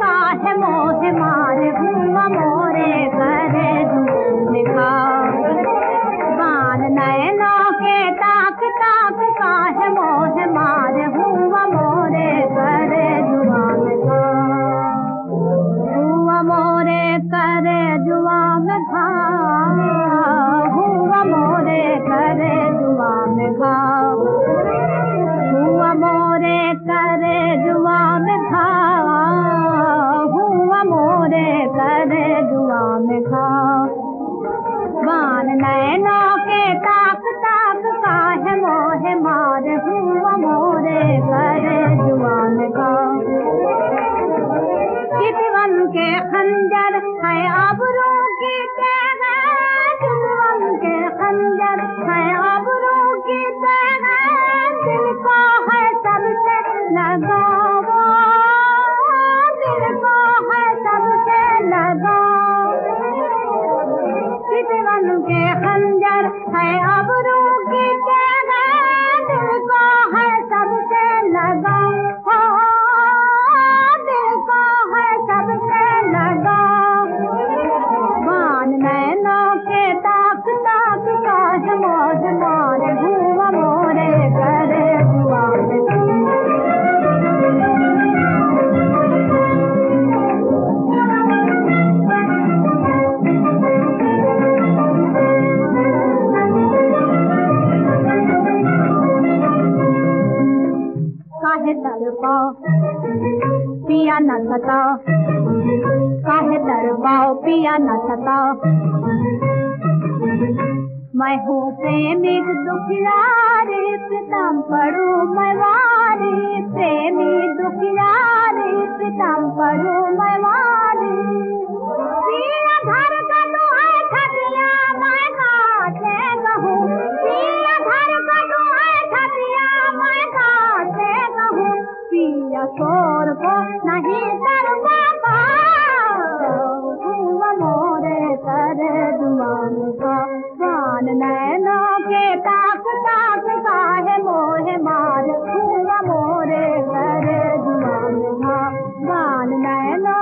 काहे मोहे मारे हुआ मोरे करे दिखा बान नैना के ताक ताक काहे मोहे मारे हुआ मोरे करे जुआ में खा। हुआ मोरे करे जुआ में खा। हुआ मोरे करे जुआ में के खंजर है अबरू की काहे तड़पाओ पिया न सताओ काहे तड़पाओ पिया न सताओ मैं हूँ प्रेमिक दुखिया रे पिता पढ़ू मैं করব নাহি তার বাবা মোরে তার দুমান প্রাণ নয়ন কে তাক তাক কাহে मोहे मार हुआ मोरे कर दुमान गान नैनो